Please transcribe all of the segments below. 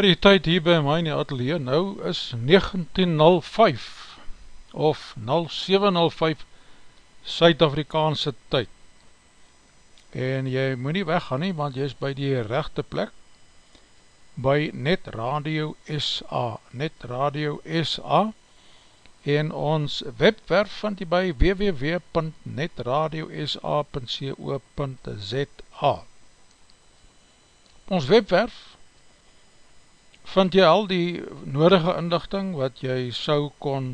Ja, die tyd hier by my in die atelier nou is 19.05 of 07.05 Suid-Afrikaanse tyd. En jy moet nie weggaan nie, want jy is by die rechte plek, by Net Radio SA, Net Radio SA, en ons webwerf vind jy by www.netradiosa.co.za Ons webwerf vind jy al die nodige inlichting wat jy sou kon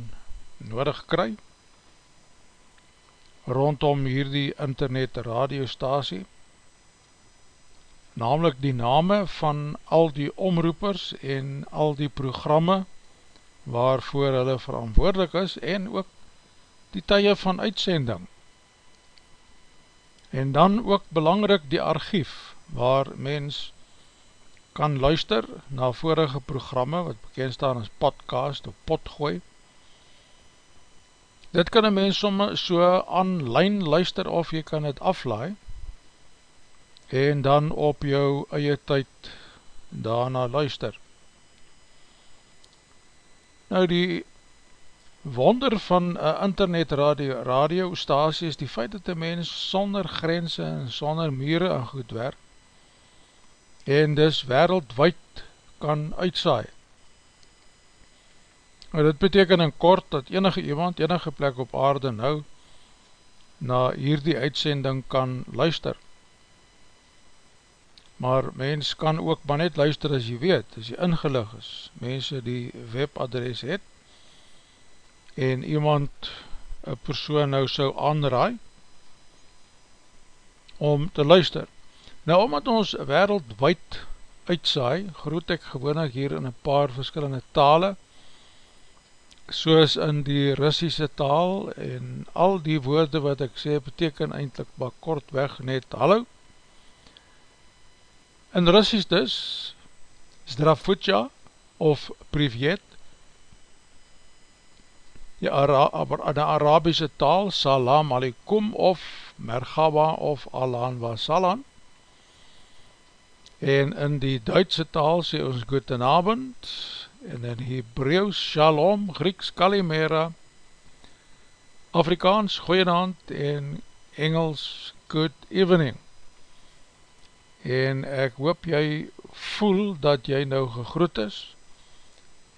nodig kry rondom hierdie internet radiostasie namelijk die name van al die omroepers en al die programme waarvoor hulle verantwoordelik is en ook die tye van uitsending. En dan ook belangrijk die archief waar mens kan luister na vorige programme wat bekend staan as podcast of potgooi. Dit kan een mens somme so online luister of jy kan het aflaai en dan op jou eie tyd daarna luister. Nou die wonder van internet radio, radio stasie is die feit dat die mens sonder grense en sonder mure en goed werk en dus wereldwijd kan uitsaai. Nou dit beteken in kort dat enige iemand, enige plek op aarde nou na hierdie uitsending kan luister maar mens kan ook maar net luister as jy weet, as jy ingelig is, mense die webadres het, en iemand, een persoon nou so aanraai, om te luister. Nou, omdat ons wereldwijd uitsaai, groet ek gewoon hier in een paar verskillende tale, soos in die Russische taal, en al die woorde wat ek sê, beteken eindelijk maar kortweg net hallo, In Russisch dus, Zdravutja of Privet, die Ara de Arabische taal, Salam Aleikum of Mergaba of Alan wa Salan, en in die Duitse taal sê ons Goedenavond, en in Hebreeuws Shalom, Grieks Kalimera, Afrikaans Goeienavond en Engels Good Evening en ek hoop jy voel dat jy nou gegroet is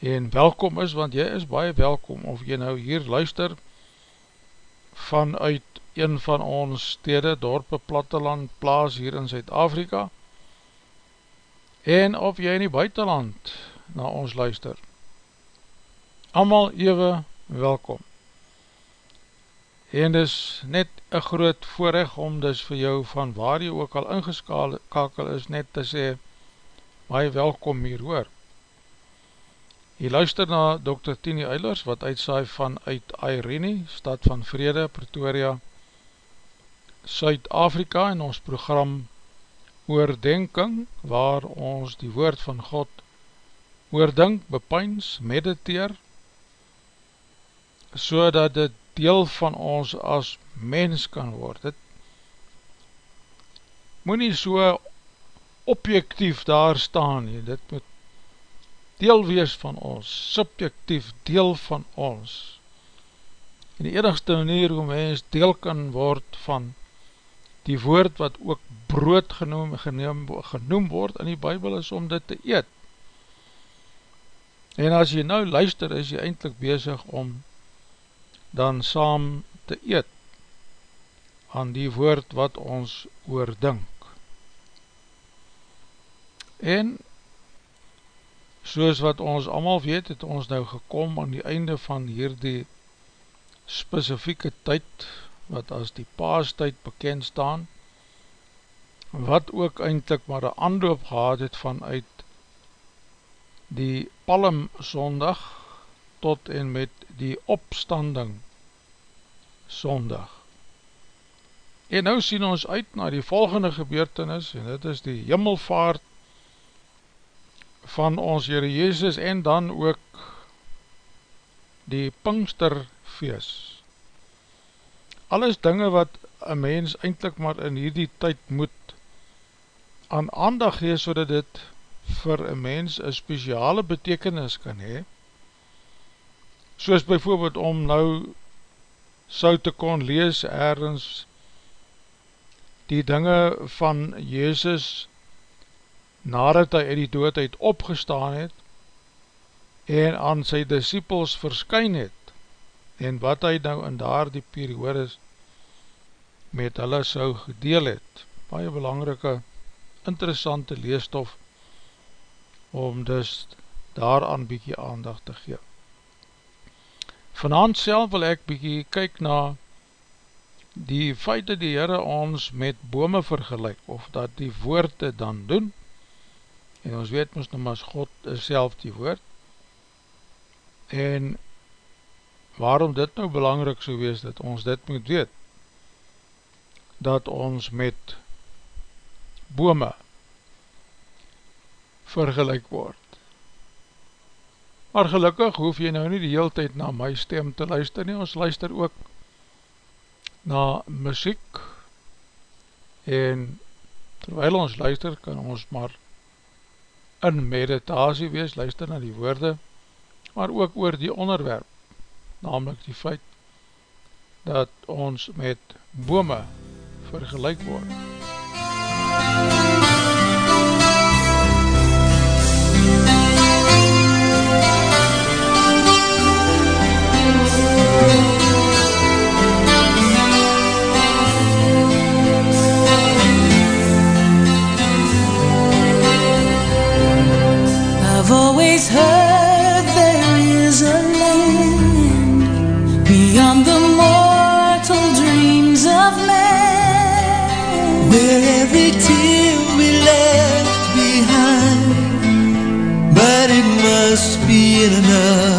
en welkom is, want jy is baie welkom of jy nou hier luister vanuit een van ons stede, dorpe, platteland, plaas hier in Zuid-Afrika en of jy in die buitenland na ons luister. Amal ewe welkom en dis net een groot voorrecht om dis vir jou van waar jy ook al ingeskakel is net te sê, baie welkom hier hoor. Jy luister na Dr. Tini Eilers wat uitsaai van uit Irene, stad van Vrede, Pretoria, Suid-Afrika en ons program Oordenking, waar ons die woord van God oordink, bepeins, mediteer, so dat dit deel van ons as mens kan word. Het moet nie so objectief daar staan nie, dit moet deel wees van ons, subjectief deel van ons. En die enigste manier hoe mens deel kan word van die woord wat ook brood genoem, genoem, genoem word in die bybel is om dit te eet. En as jy nou luister, is jy eindelijk bezig om dan saam te eet aan die woord wat ons oordink. En soos wat ons allemaal weet, het ons nou gekom aan die einde van hierdie specifieke tyd, wat as die paastijd bekend staan, wat ook eindelijk maar een aanloop gehad het vanuit die palmsondag tot en met die opstanding sondag. En nou sien ons uit na die volgende gebeurtenis, en dit is die jimmelvaart van ons Heere Jezus, en dan ook die Pinksterfeest. Alles dinge wat een mens eindelijk maar in hierdie tyd moet aan aandag gee, so dat dit vir een mens een speciale betekenis kan hee, soos bijvoorbeeld om nou so te kon lees ergens die dinge van Jezus nadat hy uit die dood uit opgestaan het en aan sy disciples verskyn het en wat hy nou in daar die periodes met hulle sou gedeel het. Baie belangrike, interessante leestof om dus daaraan bykie aandag te gee. Vanavond self wil ek bykie kyk na die feit dat die Heere ons met bome vergelijk of dat die woorde dan doen en ons weet ons nou maar God is self die woord en waarom dit nou belangrijk so wees dat ons dit moet weet? Dat ons met bome vergelijk word. Maar gelukkig hoef jy nou nie die heel tyd na my stem te luister nie, ons luister ook na muziek en terwijl ons luister kan ons maar in meditasie wees, luister na die woorde, maar ook oor die onderwerp, namelijk die feit dat ons met bome vergelijk word. I've always heard Every tear we left behind. But it must be enough.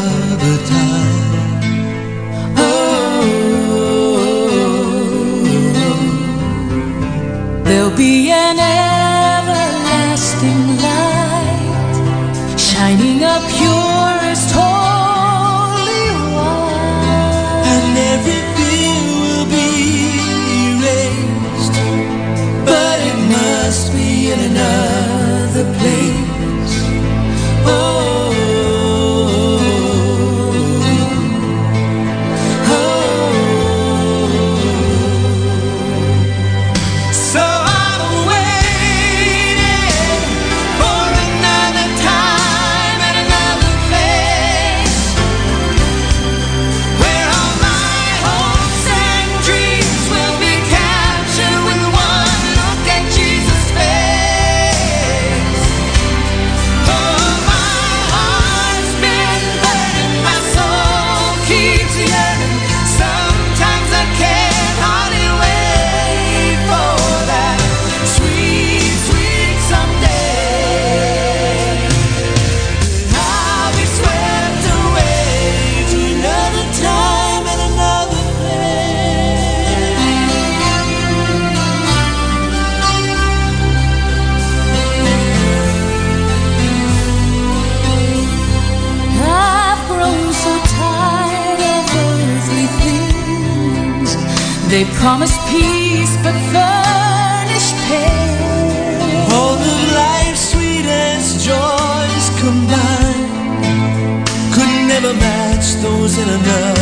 Promised peace, but furnished pain. All the life's sweetest joys combined could never match those in another.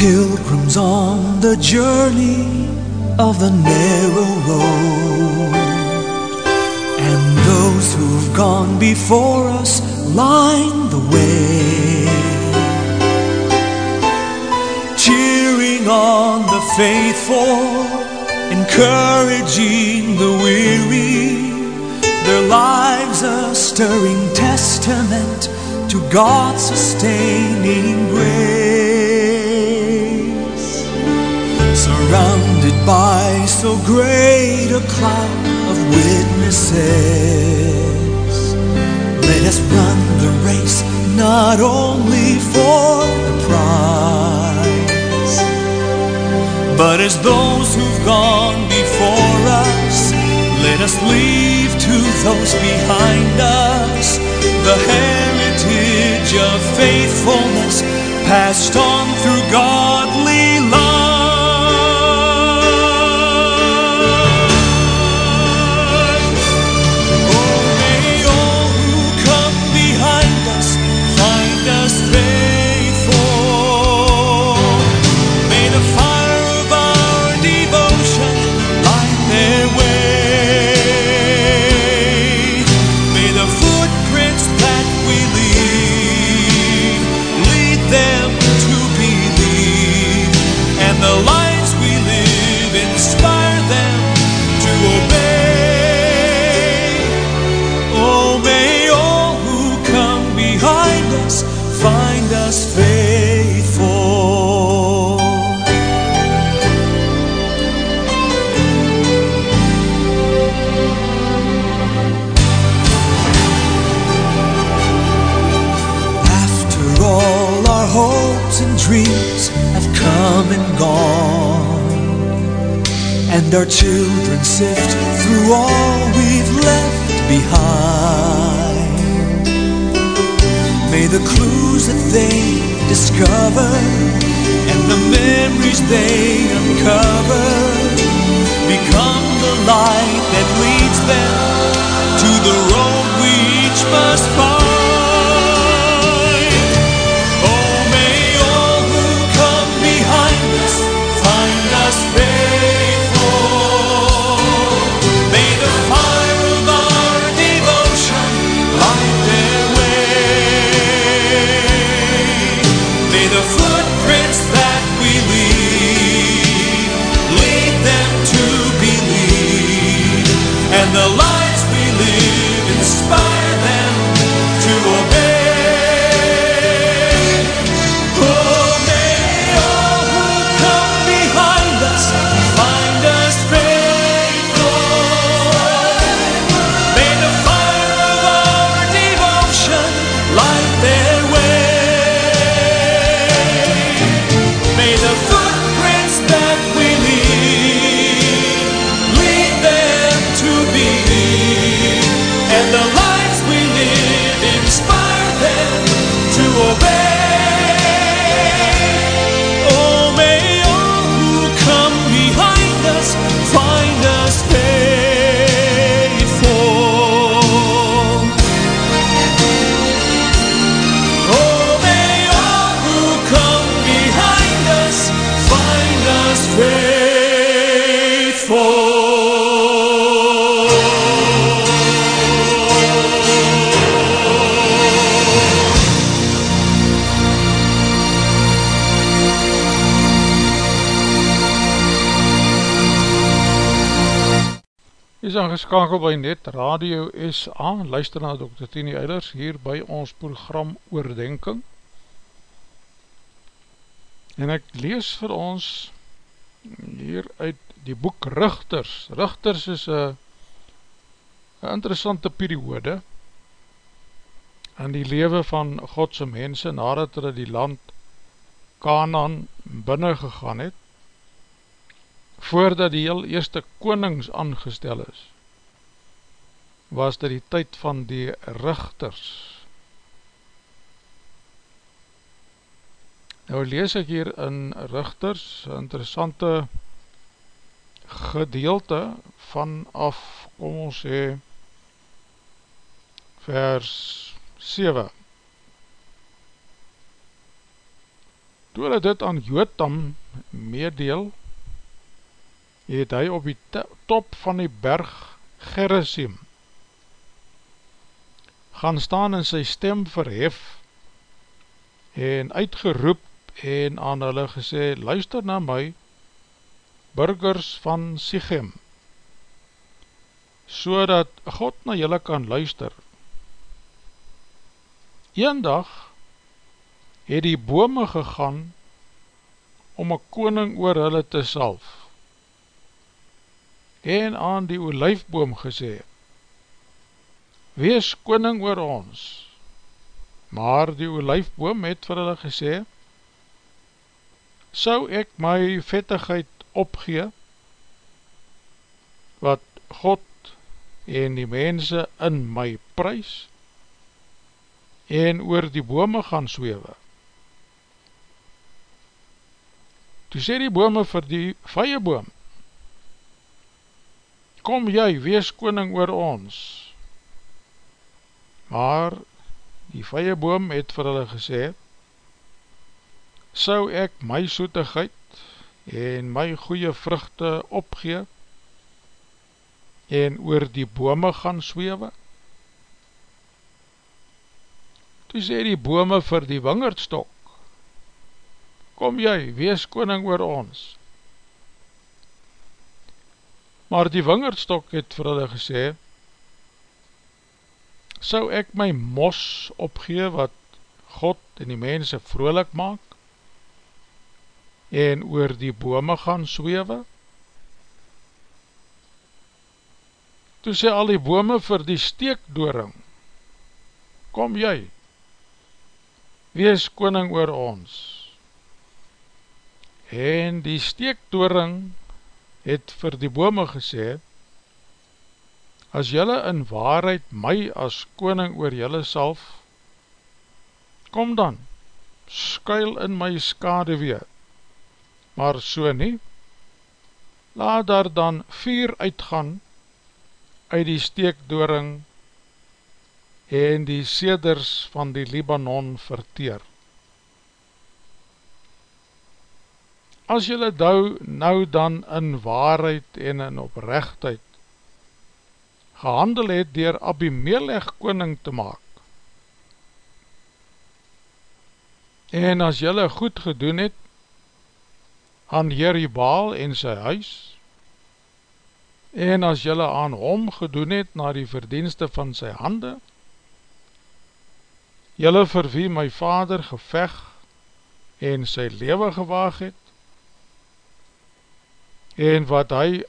Pilgrims on the journey of the narrow road. And those who've gone before us line the way. Cheering on the faithful, encouraging the weary. Their lives a stirring testament to God's sustaining grace. By so great a cloud of witnesses, let us run the race not only for the prize, but as those who've gone before us, let us leave to those behind us the heritage of faithfulness passed on through godly love. And our children sift through all we've left behind. May the clues that they discover and the memories they uncover become the light that leads them to the road we each must find. Is aangeskakel by Net Radio SA, luister na Dr. Tini Eilers hier by ons program Oordenking. En ek lees vir ons hier uit die boek Richters. Richters is een interessante periode in die lewe van Godse mense nadat hulle die land Kanaan binnen gegaan het voordat die heel eerste konings aangestel is, was dit die tyd van die richters. Nou lees ek hier in richters, interessante gedeelte vanaf, kom ons sê, vers 7. Toe hulle dit aan Jotam meedeel, het hy op die top van die berg Gerizim gaan staan en sy stem verhef en uitgeroep en aan hulle gesê, luister na my, burgers van Sichem, so dat God na julle kan luister. Eendag het die bome gegaan om een koning oor hulle te salf en aan die olijfboom gesê, wees koning oor ons, maar die olijfboom het vir hulle gesê, sou ek my vettigheid opgee, wat God en die mense in my prijs, en oor die bome gaan zwewe. Toe sê die bome vir die vijenboom, kom jy, wees koning oor ons. Maar die vijenboom het vir hulle gesê, sou ek my soetigheid en my goeie vruchte opgee en oor die bome gaan zwewe? Toe sê die bome vir die wingerdstok, kom jy, wees koning oor ons. Maar die wingerdstok het vir hulle gesê, sou ek my mos opgee wat God en die mense vrolik maak en oor die bome gaan zwewe? Toe sê al die bome vir die steekdoring, kom jy, wees koning oor ons. En die steektoring het vir die bome gesê, as jylle in waarheid my as koning oor jylle salf, kom dan, skuil in my skade weer, maar so nie, laat daar dan vier uitgaan uit die steekdoring en die seders van die Libanon verteer. As jylle nou, nou dan in waarheid en in oprechtheid gehandel het dier Abimelech koning te maak, en as jylle goed gedoen het aan Jeribaal en sy huis, en as jylle aan hom gedoen het na die verdienste van sy hande, jylle vir wie my vader geveg en sy lewe gewaag het, en wat hy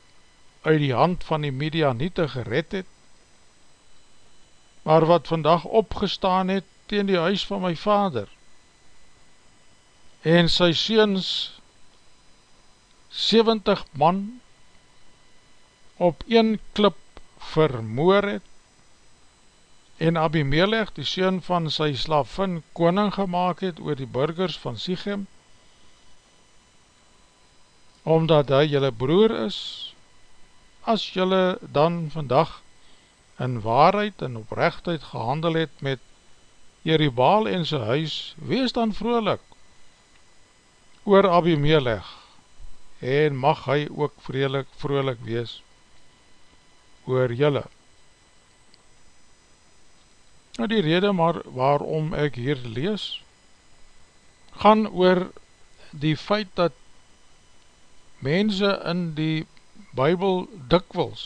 uit die hand van die media nie te gered het, maar wat vandag opgestaan het teen die huis van my vader, en sy seens 70 man op een klip vermoor het, en Abimelech, die seun van sy slavin, koning gemaakt het oor die burgers van Sichem, omdat hy jylle broer is, as jylle dan vandag in waarheid en oprechtheid gehandel het met Jeribaal en sy huis, wees dan vrolik oor Abimelech, en mag hy ook vrelik vrolik wees oor jylle. Nou die rede maar waarom ek hier lees, gaan oor die feit dat mense in die bybel dikwils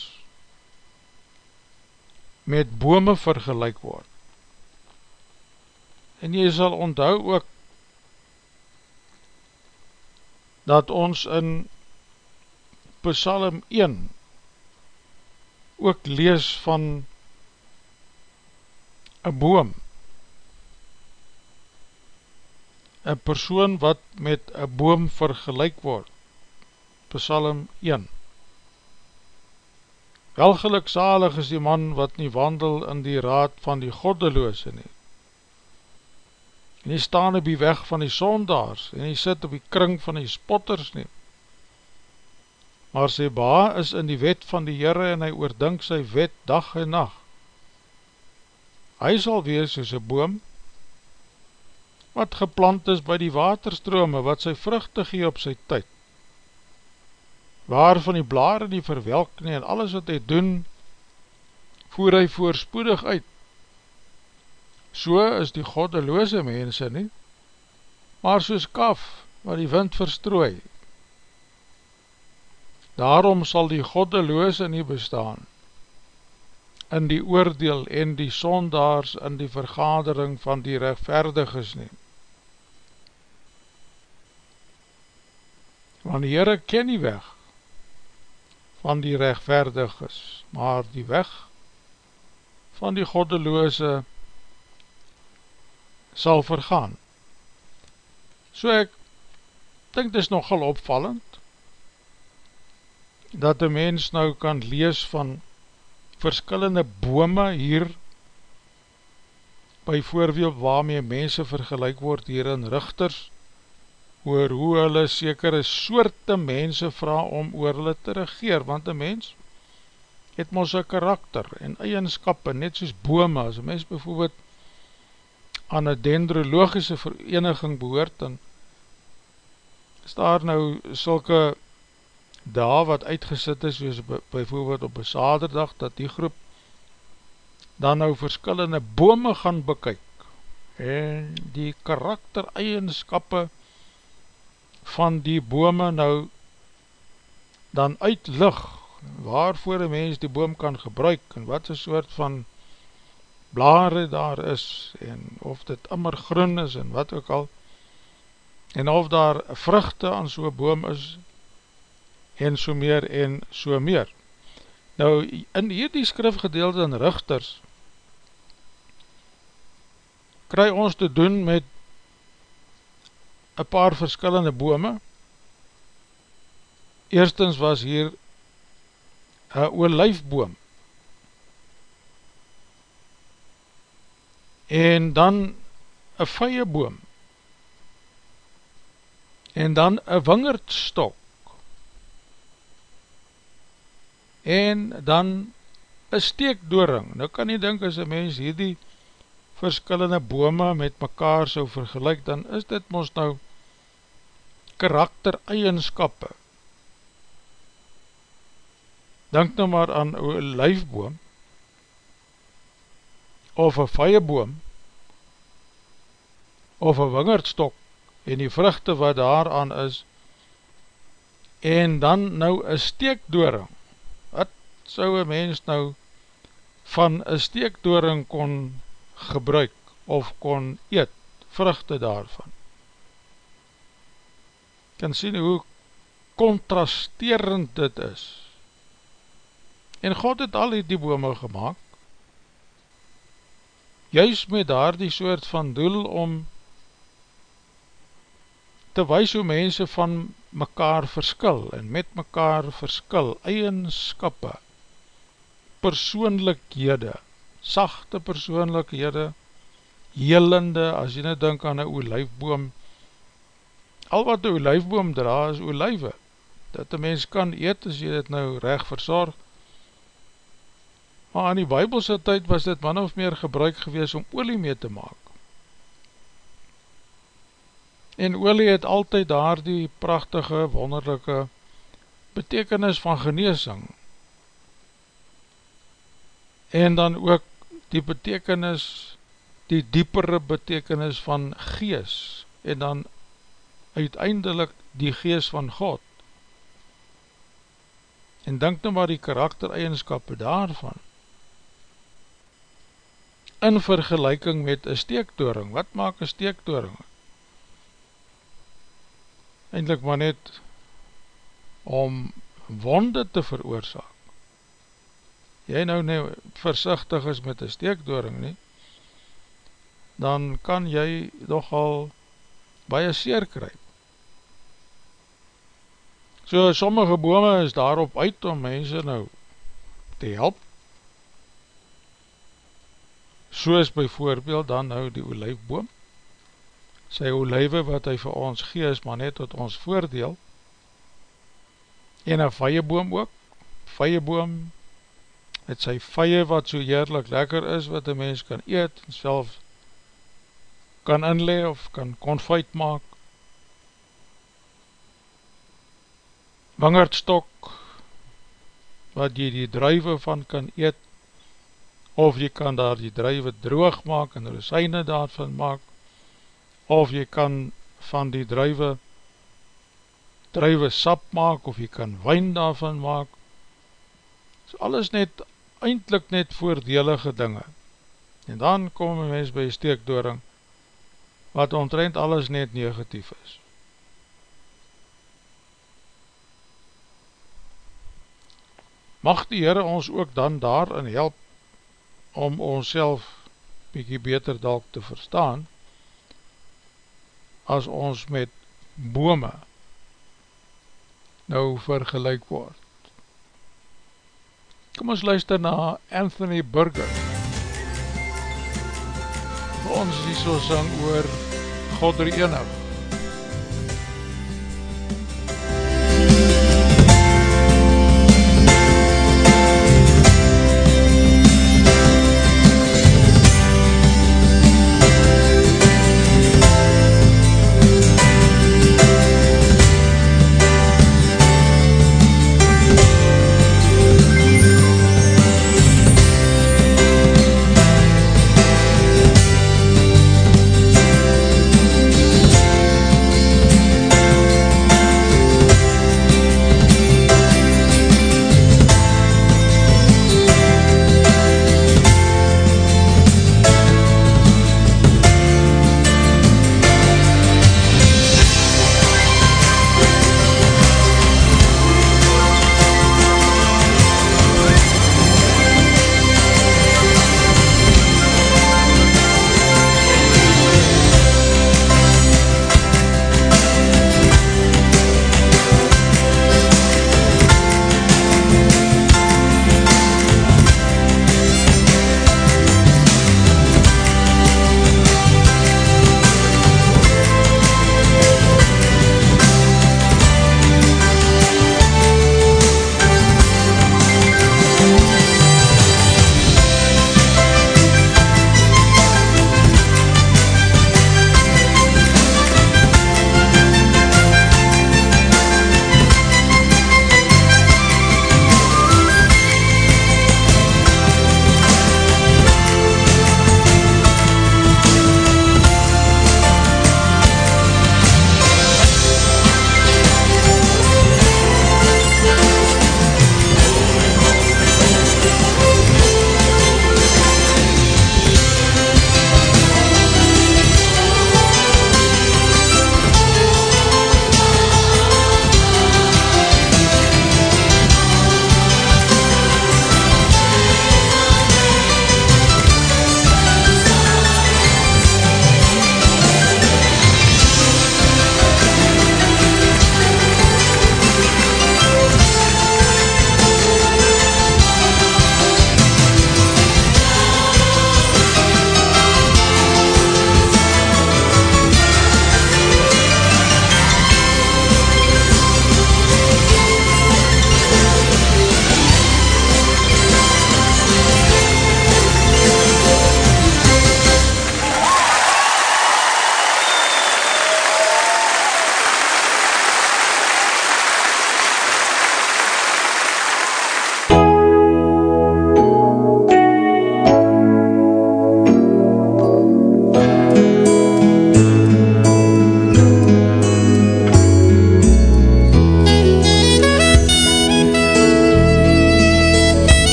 met bome vergelijk word. En jy sal onthou ook dat ons in Psalm 1 ook lees van een boom, een persoon wat met een boom vergelijk word, Psalm 1. Welgelukzalig is die man wat nie wandel in die raad van die goddeloose nie. En hy staan op die weg van die sondaars en hy sit op die kring van die spotters nie. Maar sy ba is in die wet van die Heere en hy oordink sy wet dag en nacht. Hy sal wees soos een boom wat geplant is by die waterstrome, wat sy vruchte gee op sy tyd, waarvan die blare nie verwelk nie, en alles wat hy doen, voer hy voorspoedig uit. So is die goddeloze mense nie, maar soos kaf, wat die wind verstrooi. Daarom sal die goddeloze nie bestaan, in die oordeel en die sondaars in die vergadering van die rechtverdiges neem. Want die Heere ken die weg van die rechtverdiges, maar die weg van die goddeloze sal vergaan. So ek dink dit is nogal opvallend, dat die mens nou kan lees van verskillende bome hier by voorbeeld waarmee mense vergelijk word hier in richters oor hoe hulle sekere soorte mense vraag om oor hulle te regeer want een mens het ons een karakter en eigenskap net soos bome. As een mens bijvoorbeeld aan een dendrologische vereniging behoort en is daar nou sulke daar wat uitgesit is, soos bijvoorbeeld op een saterdag, dat die groep dan nou verskillende bome gaan bekyk en die karaktereigenskappe van die bome nou dan uitlig waarvoor een mens die boom kan gebruik en wat een soort van blare daar is en of dit immer groen is en wat ook al en of daar vruchte aan so'n boom is en so meer en so meer. Nou, in hierdie skrifgedeelte in Richters, kry ons te doen met een paar verskillende bome. Eerstens was hier een olijfboom. En dan een vijeboom. En dan een wingerdstok. en dan een steekdoring. Nou kan jy denk as een mens hierdie verskillende bome met mekaar so vergelijk, dan is dit ons nou karaktereigenskappe. Denk nou maar aan een lijfboom of een vijeboom of een wingerdstok en die vruchte wat daaraan is en dan nou een steekdoring sou een mens nou van een steekdoring kon gebruik of kon eet, vruchte daarvan. Kan sien hoe contrasterend dit is. En God het al die bome gemaakt, juist met daar die soort van doel om te wees hoe mense van mekaar verskil en met mekaar verskil, eigenskappe, persoonlikhede, sachte persoonlikhede, helende, as jy net denk aan een olijfboom, al wat een olijfboom dra is olijwe, dat die mens kan eet as jy dit nou recht verzorg, maar aan die bybelse tyd was dit man of meer gebruik gewees om olie mee te maak. En olie het altyd daar die prachtige, wonderlijke betekenis van geneesing, en dan ook die betekenis, die diepere betekenis van gees, en dan uiteindelik die gees van God. En denk nou maar die karaktereigenskappe daarvan, in vergelijking met een steektoring, wat maak een steektoring? Eindelijk maar net om wonde te veroorzaak jy nou nie versichtig is met een steekdoring nie, dan kan jy nogal baie seer kryp. So sommige bome is daarop uit om mense nou te help, soos bijvoorbeeld dan nou die olijfboom, sy olijwe wat hy vir ons gee is maar net tot ons voordeel, en een vijeboom ook, vijeboom met sy vye wat so heerlik lekker is, wat een mens kan eet, en self kan inle of kan konfijt maak. Wangerdstok, wat jy die druive van kan eet, of jy kan daar die druive droog maak en rosyne daarvan maak, of jy kan van die druive druive sap maak, of jy kan wijn daarvan maak, is alles net, eindelijk net voordelige dinge, en dan kom een mens by steekdoring, wat omtrent alles net negatief is. Mag die Heere ons ook dan daarin help, om ons self bykie beter dalk te verstaan, as ons met bome nou vergelijk word. Kom ons luister na Anthony Burger. Vir ons die so sang oor God er enig.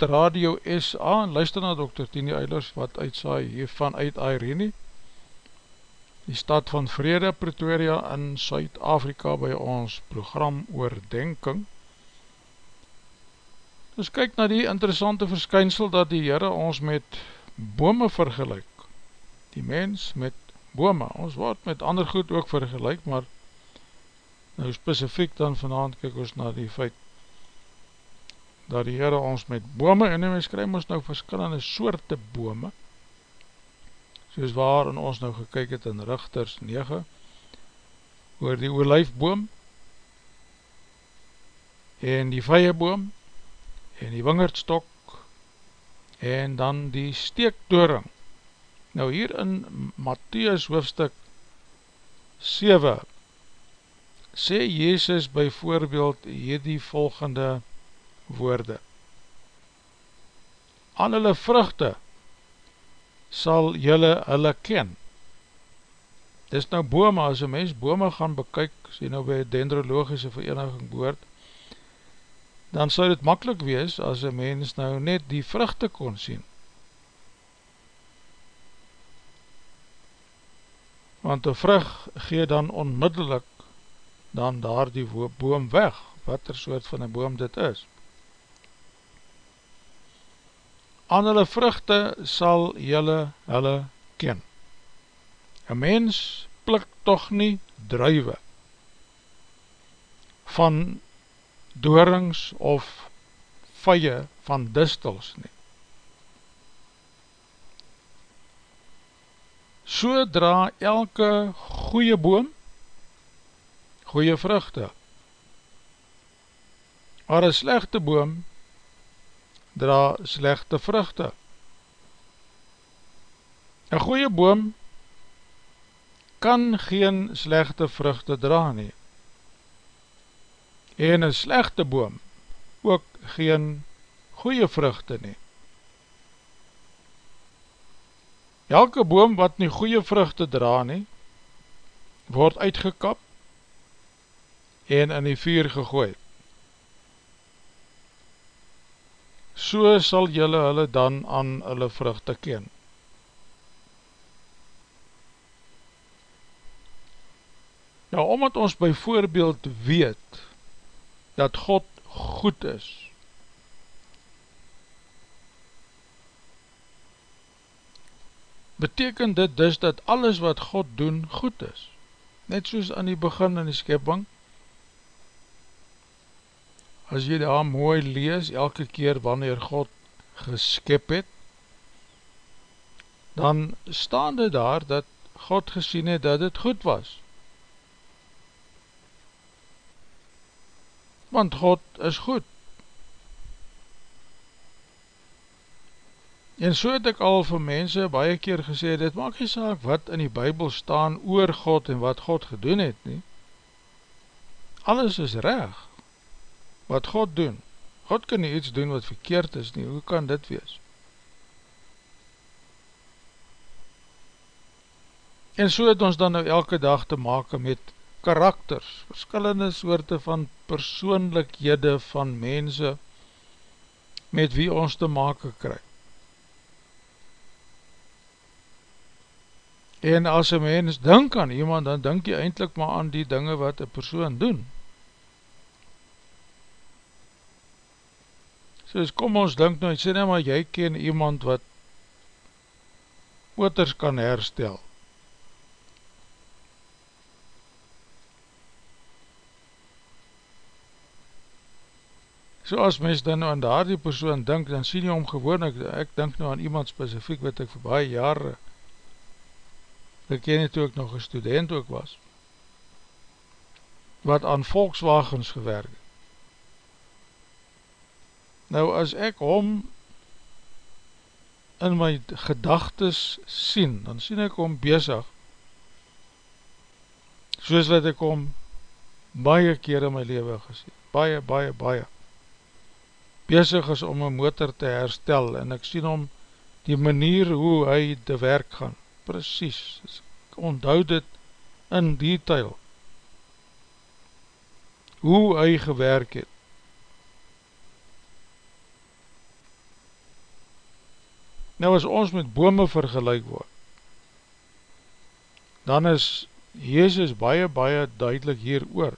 Net Radio SA en luister na Dr. Tini Eilers wat uitsaai hiervan uit Irene. Die stad van Vrede Pretoria in Suid-Afrika by ons program Oordenking. Dus kyk na die interessante verskynsel dat die Heere ons met bome vergelijk die mens met bome, ons word met ander goed ook vergelijk maar nou specifiek dan vanavond kyk ons na die feit dat die Heere ons met bome, en ons skryf ons nou verskillende soorte bome, soos waar ons nou gekyk het in Richters 9, oor die oorlijfboom, en die vijenboom, en die wingerdstok, en dan die steekdoring. Nou hier in Matthäus hoofstuk 7, sê Jezus by voorbeeld hierdie volgende woorde. Aan hulle vruchte sal jylle hulle ken. Dis nou bome, as een mens bome gaan bekyk, sê nou by dendrologische vereniging boord, dan sal dit makkelijk wees as een mens nou net die vruchte kon sien. Want die vrug gee dan onmiddellik dan daar die boom weg, wat er soort van een boom dit is. Aan hulle vruchte sal jylle hulle ken. Een mens plik toch nie druive van doorings of vye van distels nie. So dra elke goeie boom goeie vruchte. Maar een slechte boom dra slechte vruchte. Een goeie boom kan geen slechte vruchte dra nie. En een slechte boom ook geen goeie vruchte nie. Elke boom wat nie goeie vruchte dra nie, word uitgekap en in die vuur gegooid. So sal jylle hulle dan aan hulle vruchte ken. Nou, omdat ons by voorbeeld weet dat God goed is, beteken dit dus dat alles wat God doen goed is. Net soos aan die begin in die skepping, as jy daar mooi lees, elke keer wanneer God geskip het, dan staan dit daar dat God gesien het dat het goed was. Want God is goed. En so het ek al vir mense baie keer gesê, dit maak nie saak wat in die Bijbel staan oor God en wat God gedoen het nie. Alles is recht wat God doen. God kan nie iets doen wat verkeerd is nie, hoe kan dit wees? En so het ons dan nou elke dag te maken met karakters, verskillende soorte van persoonlikhede van mense met wie ons te maken krijg. En as een mens denk aan iemand, dan denk jy eindelijk maar aan die dinge wat een persoon doen. Soos kom ons denk nou, sê nie maar jy ken iemand wat motors kan herstel. So as mens dan nou aan daar die persoon denk, dan sien jy om gewoon, ek, ek denk nou aan iemand specifiek wat ek vir baie jare geken het toe ek nog een student ook was, wat aan Volkswagens gewerkt Nou as ek hom in my gedagtes sien, dan sien ek hom bezig, soos wat ek hom baie keer in my leven gesien, baie, baie, baie, bezig is om my motor te herstel, en ek sien hom die manier hoe hy te werk gaan, precies, ek onthoud dit in detail, hoe hy gewerk het, Nou as ons met bome vergelijk word, dan is Jezus baie, baie duidelik hier oor,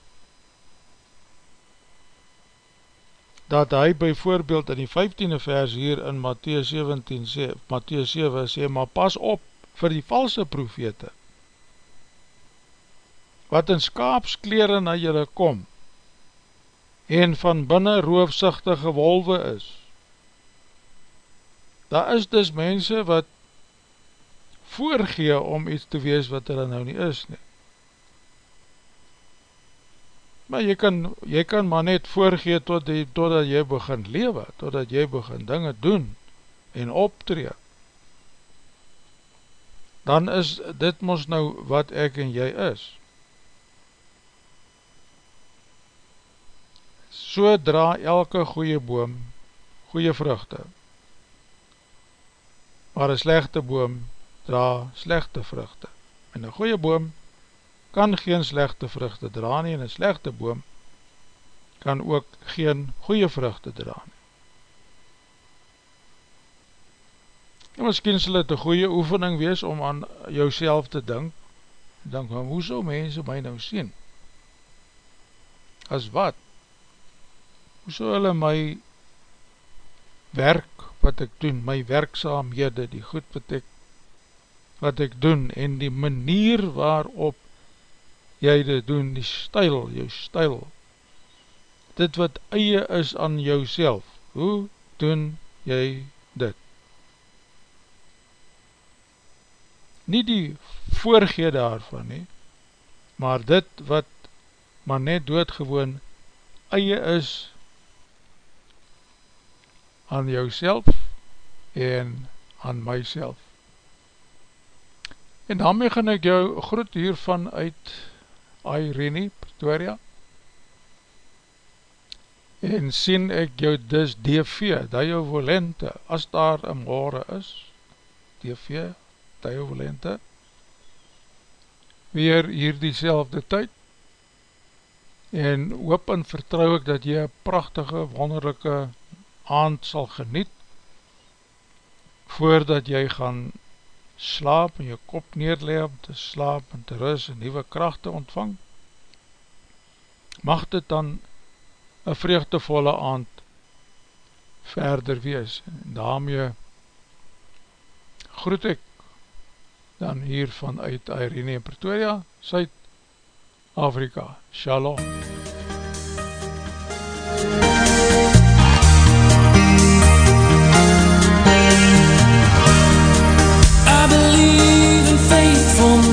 dat hy byvoorbeeld in die 15e vers hier in Matthäus 17 sê, Matthäus 7 sê, maar pas op vir die valse profete, wat in skaapskleren na julle kom, en van binnen roofzichtige wolwe is, daar is dus mense wat voorgee om iets te wees wat hulle nou nie is nie. Maar jy kan, jy kan maar net voorgee tot die, totdat jy begin lewe, totdat jy begin dinge doen en optree. Dan is dit mos nou wat ek en jy is. So dra elke goeie boom goeie vruchte maar een slechte boom dra slechte vruchte. En een goeie boom kan geen slechte vruchte dra nie, en een slechte boom kan ook geen goeie vruchte dra nie. En miskien sal het een goeie oefening wees om aan jou te dink, denk van, hoe sal mense my nou sien? As wat? Hoe sal hulle my werk wat ek doen, my werkzaamhede, die goed wat ek, wat ek doen, en die manier waarop jy dit doen, die stijl, jou stijl, dit wat eie is aan jou self, hoe doen jy dit? Nie die voorgee daarvan nie, maar dit wat maar net doodgewoon eie is aan jouself en aan myself. En daarmee gaan ek jou groet hiervan uit Irene, Pretoria. En sien ek jou dis DV, Dio Volente, as daar een more is, DV, Dio Volente, weer hier die selfde tyd, en hoop en vertrouw ek dat jy een prachtige, wonderlijke aand sal geniet voordat jy gaan slaap en jou kop neerlee om te slaap en te rus en nieuwe kracht te ontvang mag dit dan een vreugdevolle aand verder wees. En daarmee groet ek dan hier vanuit Irene en Pretoria Suid-Afrika. Shalom vond